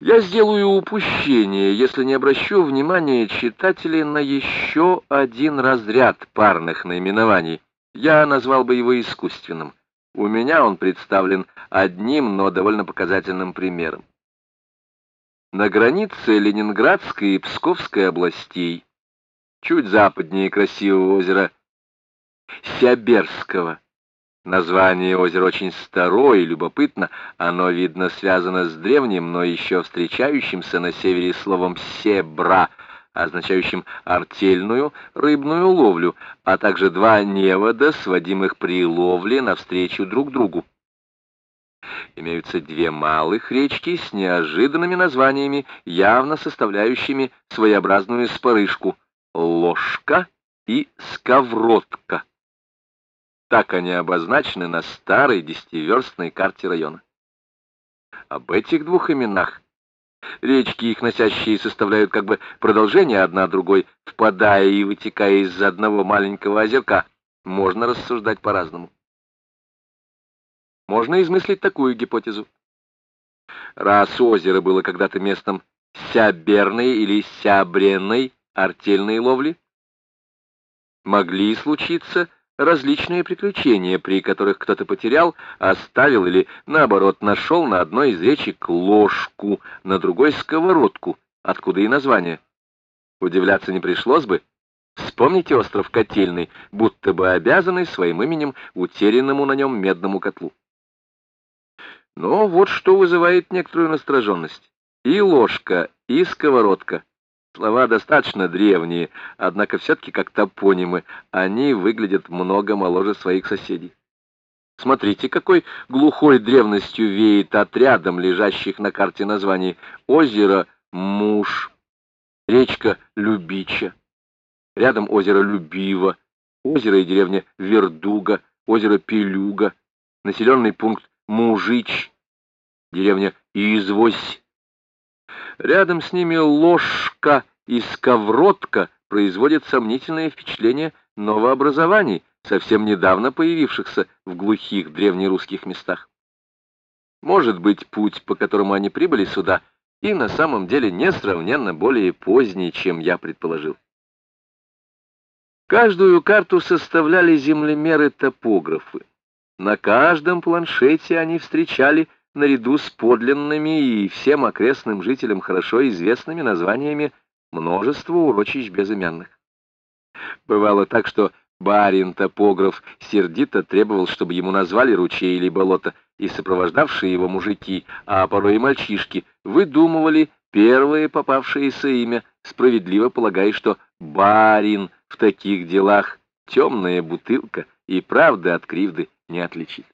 Я сделаю упущение, если не обращу внимания читателей на еще один разряд парных наименований. Я назвал бы его искусственным. У меня он представлен одним, но довольно показательным примером. На границе Ленинградской и Псковской областей, чуть западнее красивого озера Сяберского, Название озера очень старое и любопытно, оно, видно, связано с древним, но еще встречающимся на севере словом «себра», означающим артельную рыбную ловлю, а также два невода, сводимых при ловле навстречу друг другу. Имеются две малых речки с неожиданными названиями, явно составляющими своеобразную спорышку — Ложка и Сковородка. Так они обозначены на старой десятиверстной карте района. Об этих двух именах речки, их носящие, составляют как бы продолжение одна другой, впадая и вытекая из одного маленького озерка, можно рассуждать по-разному. Можно измыслить такую гипотезу. Раз озеро было когда-то местом сяберной или сябренной артельной ловли, могли случиться различные приключения, при которых кто-то потерял, оставил или, наоборот, нашел на одной из речек ложку, на другой — сковородку, откуда и название. Удивляться не пришлось бы. Вспомните остров Котельный, будто бы обязанный своим именем утерянному на нем медному котлу. Но вот что вызывает некоторую настороженность. И ложка, и сковородка Слова достаточно древние, однако все-таки как топонимы, они выглядят много моложе своих соседей. Смотрите, какой глухой древностью веет отрядом лежащих на карте названий. Озеро Муж, речка Любича, рядом озеро Любиво, озеро и деревня Вердуга, озеро Пелюга, населенный пункт Мужич, деревня Извось, Рядом с ними ложка и сковородка производят сомнительное впечатление новообразований, совсем недавно появившихся в глухих древнерусских местах. Может быть, путь, по которому они прибыли сюда, и на самом деле несравненно более поздний, чем я предположил. Каждую карту составляли землемеры-топографы. На каждом планшете они встречали наряду с подлинными и всем окрестным жителям хорошо известными названиями множество урочищ безымянных. Бывало так, что барин-топограф сердито требовал, чтобы ему назвали ручей или болото, и сопровождавшие его мужики, а порой и мальчишки, выдумывали первое попавшееся имя, справедливо полагая, что барин в таких делах темная бутылка и правда от кривды не отличит.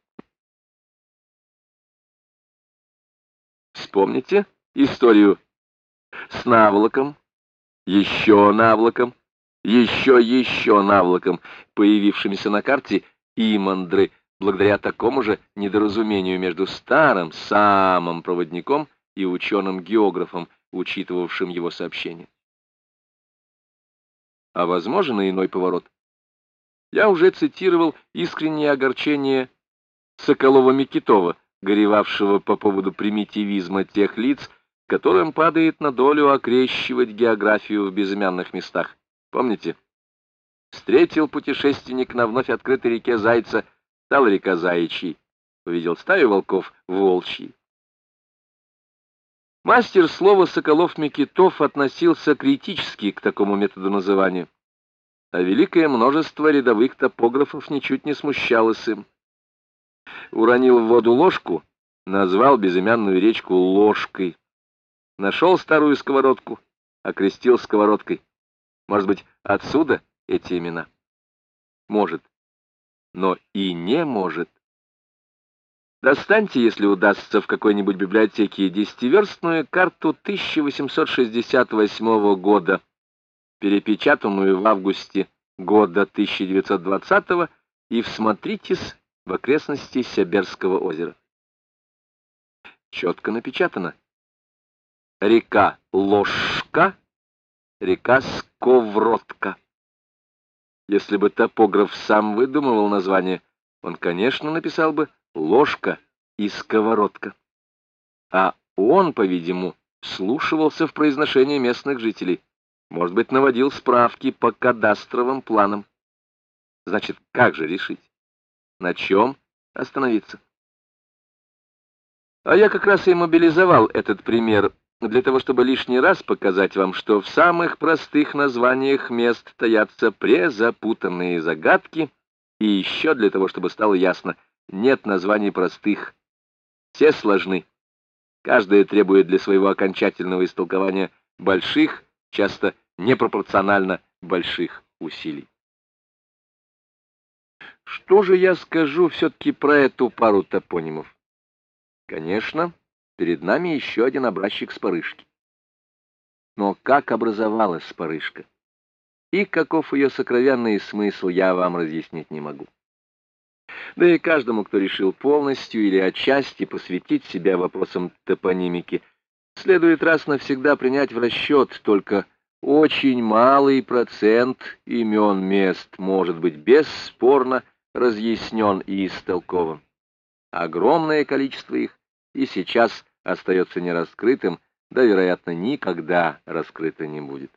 Вспомните историю с наволоком, еще наволоком, еще еще наволоком, появившимися на карте Имандры, благодаря такому же недоразумению между старым самым проводником и ученым-географом, учитывавшим его сообщение. А возможен и иной поворот. Я уже цитировал искреннее огорчение Соколова-Микитова, горевавшего по поводу примитивизма тех лиц, которым падает на долю окрещивать географию в безымянных местах. Помните? Встретил путешественник на вновь открытой реке Зайца, стала река Заячий, увидел стаю волков волчьи. Мастер слова Соколов-Микитов относился критически к такому методу называния, а великое множество рядовых топографов ничуть не смущалось им уронил в воду ложку, назвал безымянную речку ложкой. Нашел старую сковородку, окрестил сковородкой. Может быть, отсюда эти имена? Может, но и не может. Достаньте, если удастся, в какой-нибудь библиотеке десятиверстную карту 1868 года, перепечатанную в августе года 1920 и всмотритесь в окрестности Сяберского озера. Четко напечатано. Река Ложка, река Сковродка. Если бы топограф сам выдумывал название, он, конечно, написал бы «ложка» и «сковородка». А он, по-видимому, вслушивался в произношение местных жителей, может быть, наводил справки по кадастровым планам. Значит, как же решить? На чем остановиться? А я как раз и мобилизовал этот пример для того, чтобы лишний раз показать вам, что в самых простых названиях мест таятся презапутанные загадки, и еще для того, чтобы стало ясно, нет названий простых, все сложны. Каждая требует для своего окончательного истолкования больших, часто непропорционально больших усилий. Что же я скажу все-таки про эту пару топонимов? Конечно, перед нами еще один образчик спарышки. Но как образовалась спарышка? И каков ее сокровенный смысл, я вам разъяснить не могу. Да и каждому, кто решил полностью или отчасти посвятить себя вопросам топонимики, следует раз навсегда принять в расчет только очень малый процент имен мест может быть бесспорно разъяснен и истолкован. Огромное количество их и сейчас остается нераскрытым, да, вероятно, никогда раскрыто не будет.